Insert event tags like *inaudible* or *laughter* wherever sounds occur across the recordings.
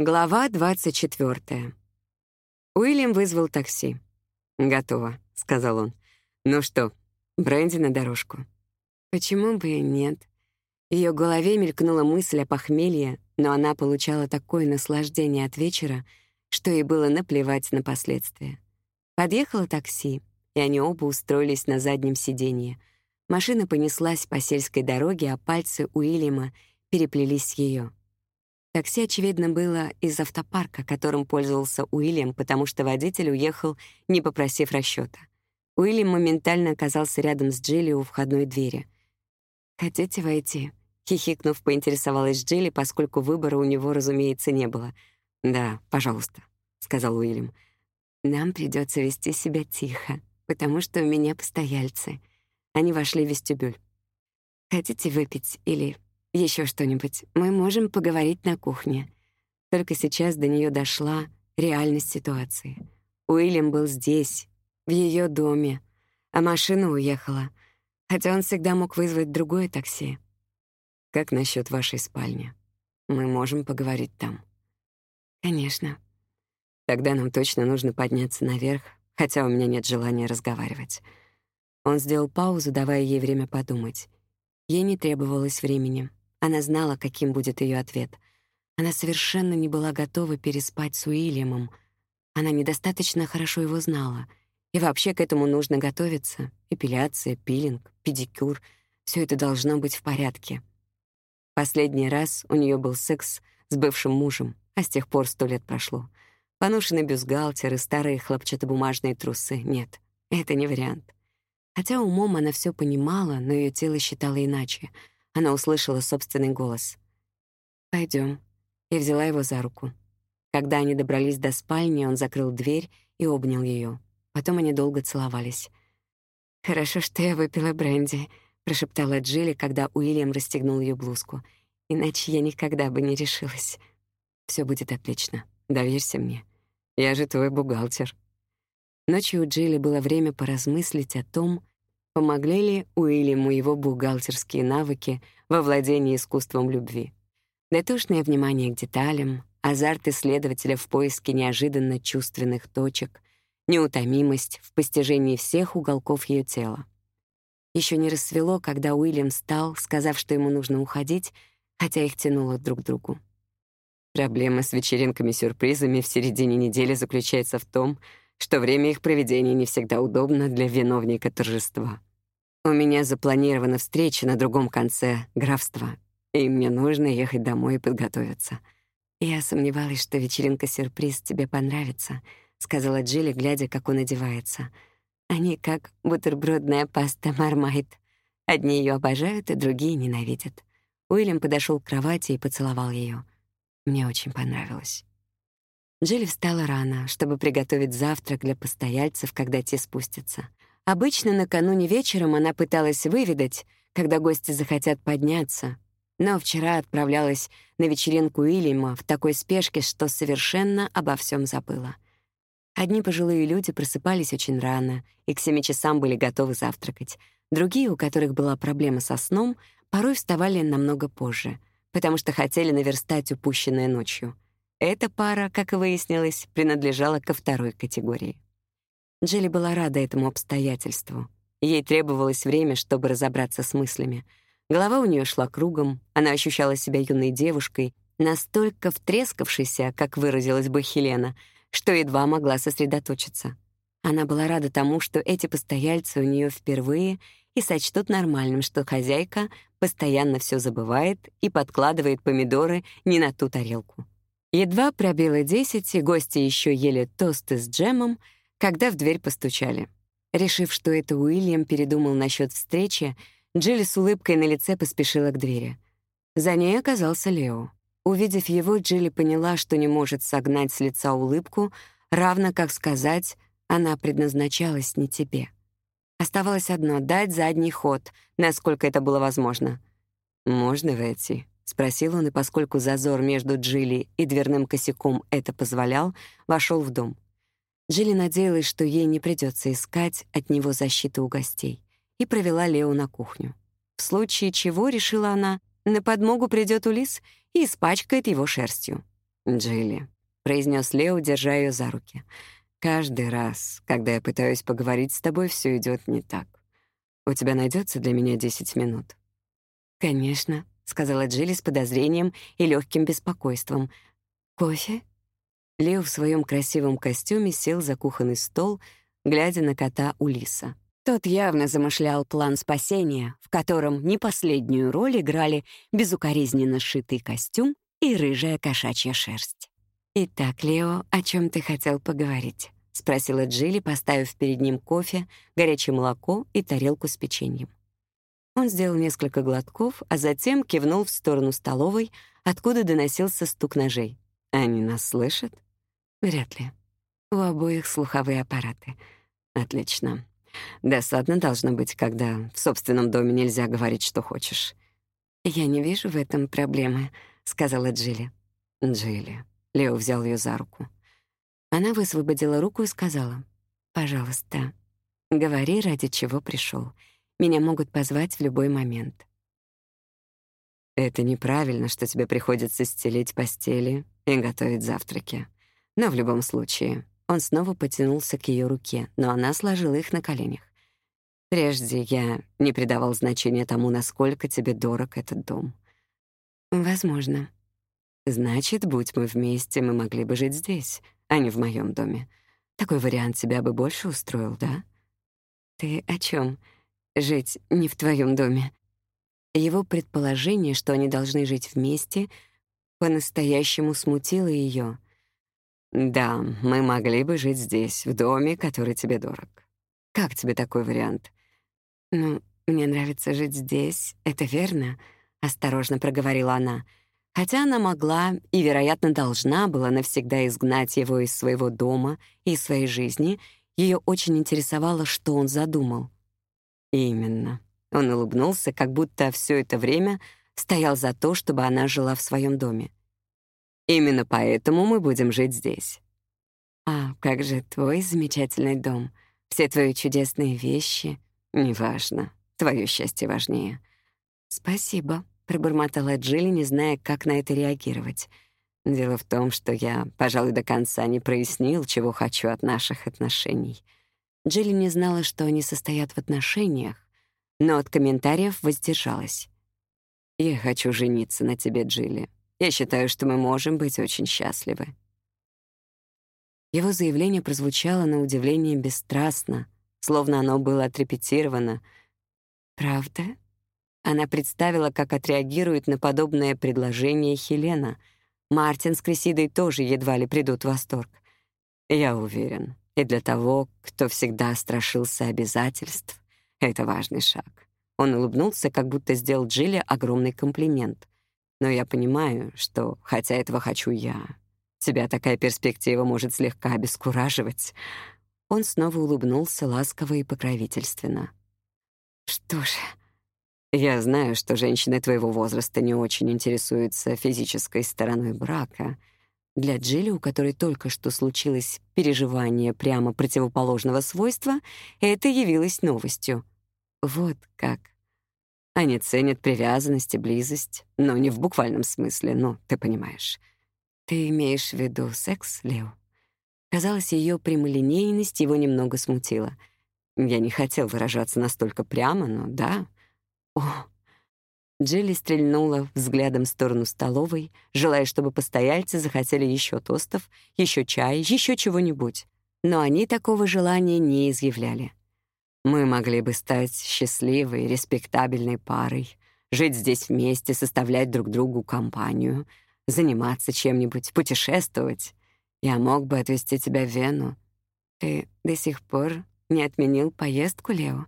Глава 24. Уильям вызвал такси. «Готово», — сказал он. «Ну что, бренди на дорожку?» Почему бы и нет? В её голове мелькнула мысль о похмелье, но она получала такое наслаждение от вечера, что ей было наплевать на последствия. Подъехало такси, и они оба устроились на заднем сиденье. Машина понеслась по сельской дороге, а пальцы Уильяма переплелись с её. Такси, очевидно, было из автопарка, которым пользовался Уильям, потому что водитель уехал, не попросив расчёта. Уильям моментально оказался рядом с Джилли у входной двери. «Хотите войти?» — хихикнув, поинтересовалась Джилли, поскольку выбора у него, разумеется, не было. «Да, пожалуйста», — сказал Уильям. «Нам придётся вести себя тихо, потому что у меня постояльцы». Они вошли в вестибюль. «Хотите выпить или еще что-нибудь. Мы можем поговорить на кухне». Только сейчас до нее дошла реальность ситуации. Уильям был здесь, в ее доме, а машина уехала, хотя он всегда мог вызвать другое такси. «Как насчет вашей спальни? Мы можем поговорить там». «Конечно». «Тогда нам точно нужно подняться наверх, хотя у меня нет желания разговаривать». Он сделал паузу, давая ей время подумать. Ей не требовалось времени. Она знала, каким будет ее ответ. Она совершенно не была готова переспать с Уильямом. Она недостаточно хорошо его знала. И вообще к этому нужно готовиться. Эпиляция, пилинг, педикюр — все это должно быть в порядке. Последний раз у нее был секс с бывшим мужем, а с тех пор сто лет прошло. Поношенный бюстгальтер и старые хлопчатобумажные трусы — нет, это не вариант. Хотя умом она все понимала, но ее тело считало иначе — она услышала собственный голос. Пойдем, и взяла его за руку. Когда они добрались до спальни, он закрыл дверь и обнял ее. Потом они долго целовались. «Хорошо, что я выпила бренди», — прошептала Джилли, когда Уильям расстегнул ее блузку. «Иначе я никогда бы не решилась». Все будет отлично. Доверься мне. Я же твой бухгалтер». Ночью у Джилли было время поразмыслить о том, Помогли ли Уильяму его бухгалтерские навыки во владении искусством любви? Дотошное внимание к деталям, азарт исследователя в поиске неожиданно чувственных точек, неутомимость в постижении всех уголков ее тела. Еще не рассвело, когда Уильям встал, сказав, что ему нужно уходить, хотя их тянуло друг к другу. Проблема с вечеринками-сюрпризами в середине недели заключается в том, что время их проведения не всегда удобно для виновника торжества. У меня запланирована встреча на другом конце графства, и мне нужно ехать домой и подготовиться. Я сомневалась, что вечеринка-сюрприз тебе понравится, сказала Джилли, глядя, как он одевается. Они как бутербродная паста Мармайт. Одни ее обожают, и другие ненавидят. Уильям подошел к кровати и поцеловал ее. Мне очень понравилось. Джилли встала рано, чтобы приготовить завтрак для постояльцев, когда те спустятся. Обычно накануне вечером она пыталась выведать, когда гости захотят подняться, но вчера отправлялась на вечеринку Уильяма в такой спешке, что совершенно обо всем забыла. Одни пожилые люди просыпались очень рано и к семи часам были готовы завтракать. Другие, у которых была проблема со сном, порой вставали намного позже, потому что хотели наверстать упущенное ночью — эта пара, как выяснилось, принадлежала ко второй категории. Джилли была рада этому обстоятельству. Ей требовалось время, чтобы разобраться с мыслями. Голова у нее шла кругом, она ощущала себя юной девушкой, настолько втрескавшейся, как выразилась бы Хелена, что едва могла сосредоточиться. Она была рада тому, что эти постояльцы у нее впервые и сочтут нормальным, что хозяйка постоянно все забывает и подкладывает помидоры не на ту тарелку. Едва пробило десять, и гости еще ели тосты с джемом, когда в дверь постучали. Решив, что это Уильям передумал насчет встречи, Джилли с улыбкой на лице поспешила к двери. За ней оказался Лео. Увидев его, Джилли поняла, что не может согнать с лица улыбку, равно как сказать «она предназначалась не тебе». Оставалось одно — дать задний ход, насколько это было возможно. «Можно войти?» — спросил он, и поскольку зазор между Джилли и дверным косяком это позволял, вошел в дом. Джилли надеялась, что ей не придется искать от него защиты у гостей, и провела Лео на кухню. В случае чего, решила она, на подмогу придет Улис и испачкает его шерстью. «Джилли», — произнес Лео, держа ее за руки, — «каждый раз, когда я пытаюсь поговорить с тобой, все идет не так. У тебя найдется для меня 10 минут?» «Конечно», — сказала Джилли с подозрением и легким беспокойством. «Кофе?» Лео в своем красивом костюме сел за кухонный стол, глядя на кота Улиса. Тот явно замышлял план спасения, в котором не последнюю роль играли безукоризненно сшитый костюм и рыжая кошачья шерсть. «Итак, Лео, о чем ты хотел поговорить?» — спросила Джилли, поставив перед ним кофе, горячее молоко и тарелку с печеньем. Он сделал несколько глотков, а затем кивнул в сторону столовой, откуда доносился стук ножей. «Они нас слышат?» «Вряд ли. У обоих слуховые аппараты. Отлично. Досадно должно быть, когда в собственном доме нельзя говорить, что хочешь». «Я не вижу в этом проблемы», — сказала Джилли. «Джилли». Лео взял ее за руку. Она высвободила руку и сказала, «Пожалуйста, говори, ради чего пришел. Меня могут позвать в любой момент». «Это неправильно, что тебе приходится стелить постели и готовить завтраки. Но в любом случае...» Он снова потянулся к ее руке, но она сложила их на коленях. «Прежде я не придавал значения тому, насколько тебе дорог этот дом». «Возможно». «Значит, будь мы вместе, мы могли бы жить здесь, а не в моем доме. Такой вариант тебя бы больше устроил, да?» «Ты о чем? Жить не в твоем доме?» Его предположение, что они должны жить вместе, по-настоящему смутило ее. «Да, мы могли бы жить здесь, в доме, который тебе дорог. Как тебе такой вариант?» «Ну, мне нравится жить здесь, это верно», — осторожно проговорила она. Хотя она могла и, вероятно, должна была навсегда изгнать его из своего дома и своей жизни, ее очень интересовало, что он задумал. «Именно». Он улыбнулся, как будто все это время стоял за то, чтобы она жила в своем доме. Именно поэтому мы будем жить здесь. А как же твой замечательный дом? Все твои чудесные вещи? Неважно. Твое счастье важнее. Спасибо, пробормотала Джилли, не зная, как на это реагировать. Дело в том, что я, пожалуй, до конца не прояснил, чего хочу от наших отношений. Джилли не знала, что они состоят в отношениях, но от комментариев воздержалась. «Я хочу жениться на тебе, Джилли. Я считаю, что мы можем быть очень счастливы». Его заявление прозвучало на удивление бесстрастно, словно оно было отрепетировано. «Правда?» Она представила, как отреагирует на подобное предложение Хелена. Мартин с Крисидой тоже едва ли придут в восторг. «Я уверен, и для того, кто всегда страшился обязательств, это важный шаг». Он улыбнулся, как будто сделал Джилли огромный комплимент. Но я понимаю, что, хотя этого хочу я, тебя такая перспектива может слегка обескураживать. Он снова улыбнулся ласково и покровительственно. Что ж, я знаю, что женщины твоего возраста не очень интересуются физической стороной брака. Для Джилли, у которой только что случилось переживание прямо противоположного свойства, это явилось новостью. Вот как. Они ценят привязанность и близость, но не в буквальном смысле, ну, ты понимаешь. Ты имеешь в виду секс, Лео? Казалось, ее прямолинейность его немного смутила. Я не хотел выражаться настолько прямо, но да. О! Джилли стрельнула взглядом в сторону столовой, желая, чтобы постояльцы захотели еще тостов, еще чая, еще чего-нибудь. Но они такого желания не изъявляли. Мы могли бы стать счастливой, респектабельной парой, жить здесь вместе, составлять друг другу компанию, заниматься чем-нибудь, путешествовать. Я мог бы отвезти тебя в Вену. Ты до сих пор не отменил поездку, Лео?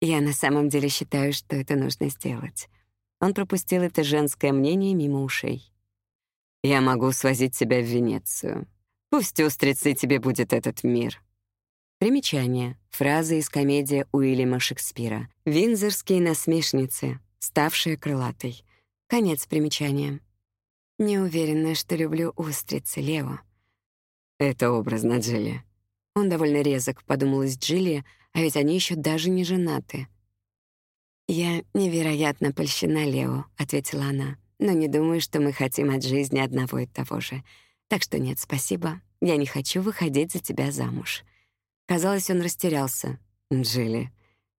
Я на самом деле считаю, что это нужно сделать. Он пропустил это женское мнение мимо ушей. Я могу свозить тебя в Венецию. Пусть устрицы тебе будет этот мир. Примечание. Фраза из комедии Уильяма Шекспира. «Винзорские насмешницы, ставшие крылатой». Конец примечания. Не уверена, что люблю устрицы, Лео. Это образно, Джилли. Он довольно резок, подумалась Джилли, а ведь они еще даже не женаты. «Я невероятно польщена, Лео», — ответила она. «Но не думаю, что мы хотим от жизни одного и того же. Так что нет, спасибо. Я не хочу выходить за тебя замуж». Казалось, он растерялся. «Джилли,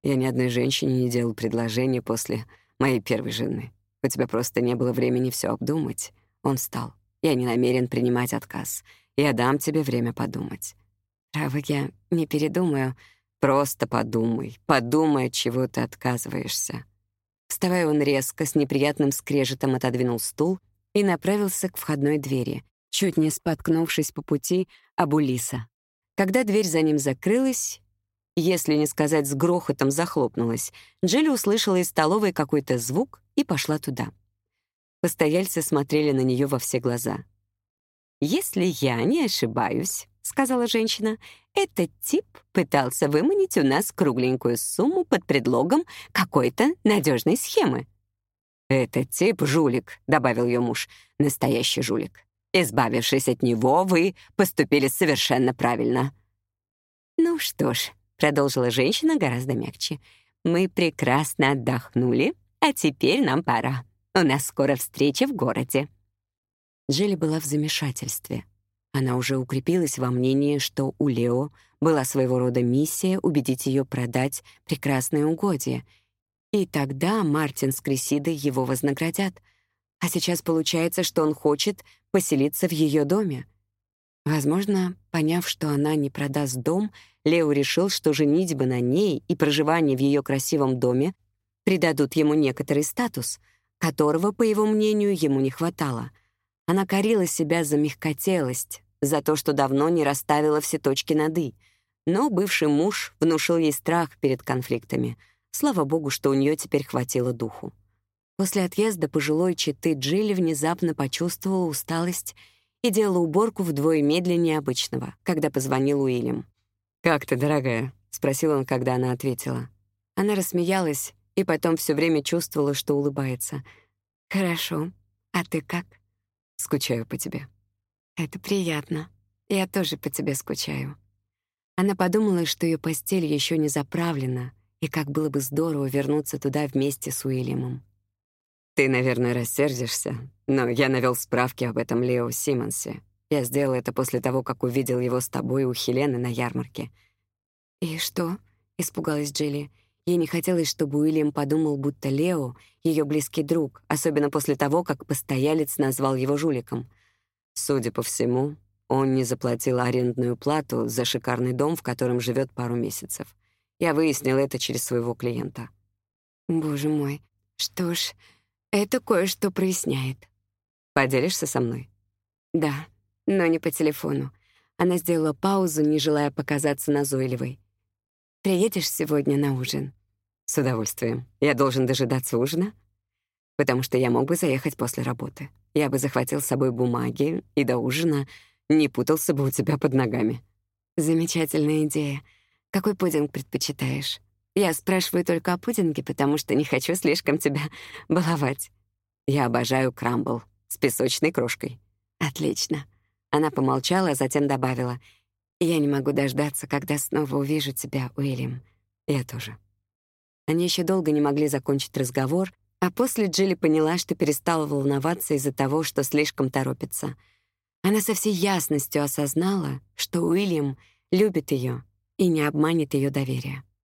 я ни одной женщине не делал предложение после моей первой жены. У тебя просто не было времени все обдумать». Он встал. «Я не намерен принимать отказ. Я дам тебе время подумать». «Право, я не передумаю. Просто подумай. Подумай, чего ты отказываешься». Вставая, он резко, с неприятным скрежетом отодвинул стул и направился к входной двери, чуть не споткнувшись по пути об Улиса. Когда дверь за ним закрылась, если не сказать с грохотом захлопнулась, Джилли услышала из столовой какой-то звук и пошла туда. Постояльцы смотрели на нее во все глаза. «Если я не ошибаюсь», — сказала женщина, «этот тип пытался выманить у нас кругленькую сумму под предлогом какой-то надежной схемы». «Этот тип — жулик», — добавил ее муж, — «настоящий жулик. Избавившись от него, вы поступили совершенно правильно». «Ну что ж», — продолжила женщина гораздо мягче, «мы прекрасно отдохнули, а теперь нам пора. У нас скоро встреча в городе». Джилли была в замешательстве. Она уже укрепилась во мнении, что у Лео была своего рода миссия убедить ее продать прекрасные угодья. И тогда Мартин с Крисидой его вознаградят. А сейчас получается, что он хочет поселиться в ее доме. Возможно, поняв, что она не продаст дом, Лео решил, что женитьба на ней и проживание в ее красивом доме придадут ему некоторый статус, которого, по его мнению, ему не хватало. Она корила себя за мягкотелость, за то, что давно не расставила все точки над «и». Но бывший муж внушил ей страх перед конфликтами. Слава богу, что у нее теперь хватило духу. После отъезда пожилой читы Джилли внезапно почувствовала усталость и делала уборку вдвое медленнее обычного, когда позвонил Уильям. «Как ты, дорогая?» — спросил он, когда она ответила. Она рассмеялась и потом все время чувствовала, что улыбается. «Хорошо. А ты как?» «Скучаю по тебе». «Это приятно. Я тоже по тебе скучаю». Она подумала, что ее постель еще не заправлена, и как было бы здорово вернуться туда вместе с Уильямом. Ты, наверное, рассердишься, но я навел справки об этом Лео Симмонсе. Я сделал это после того, как увидел его с тобой у Хелены на ярмарке. «И что?» — испугалась Джилли. Ей не хотелось, чтобы Уильям подумал, будто Лео — ее близкий друг, особенно после того, как постоялец назвал его жуликом. Судя по всему, он не заплатил арендную плату за шикарный дом, в котором живет пару месяцев. Я выяснил это через своего клиента. «Боже мой, что ж...» Это кое-что проясняет. Поделишься со мной? Да, но не по телефону. Она сделала паузу, не желая показаться назойливой. Приедешь сегодня на ужин? С удовольствием. Я должен дожидаться ужина? Потому что я мог бы заехать после работы. Я бы захватил с собой бумаги и до ужина не путался бы у тебя под ногами. Замечательная идея. Какой пудинг предпочитаешь? Я спрашиваю только о пудинге, потому что не хочу слишком тебя *laughs* баловать. Я обожаю крамбл с песочной крошкой. Отлично. Она помолчала, а затем добавила. Я не могу дождаться, когда снова увижу тебя, Уильям. Я тоже. Они еще долго не могли закончить разговор, а после Джилли поняла, что перестала волноваться из-за того, что слишком торопится. Она со всей ясностью осознала, что Уильям любит ее и не обманет ее доверие.